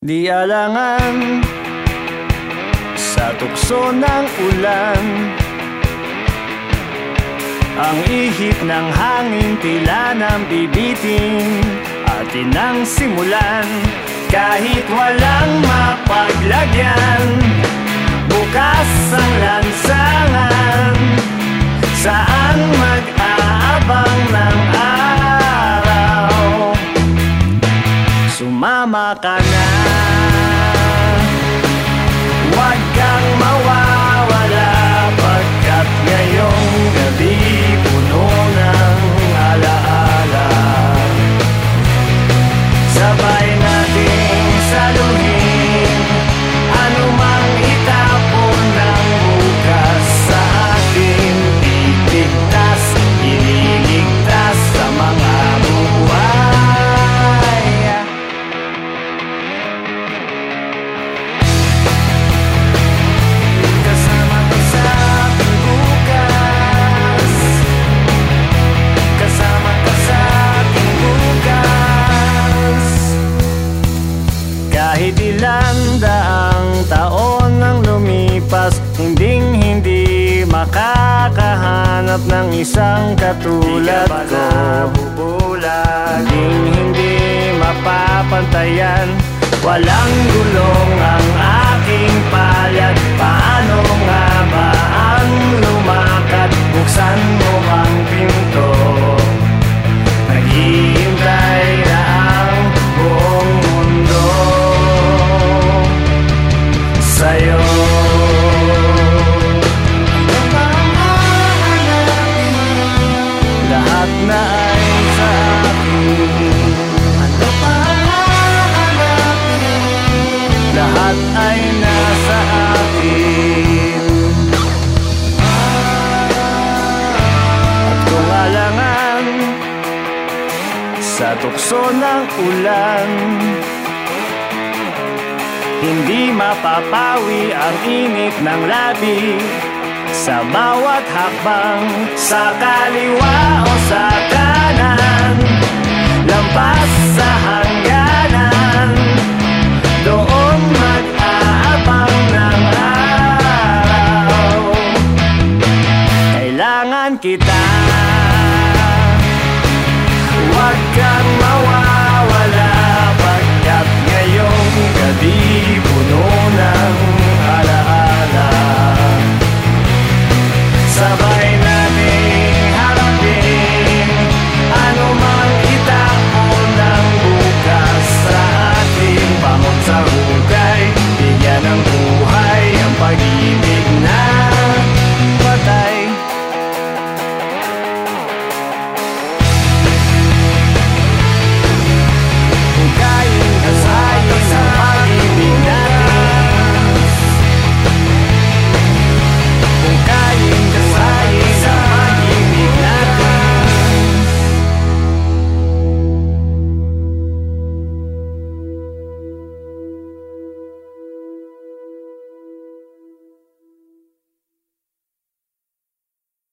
Di alangan sa tukso ng ulan. Ang ihip ng hangin tila ng bibiting Atin ang simulan. Kahit walang mapaglagyan Bukas ang lansangan. Saan mag-aabang ng araw? Sumama ka na Kahit ilan daang taon ang lumipas Hinding hindi makakahanap ng isang katulad ko. Hinding hindi mapapantayan Walang gulong ang aking palad Paano nga tukso ng ulan. Hindi mapapawi ang init ng labi Sa bawat hakbang Sa kaliwa o sa kanan. Lampas sa hangganan Doon mag-aabang ng araw. Kailangan kita forgotten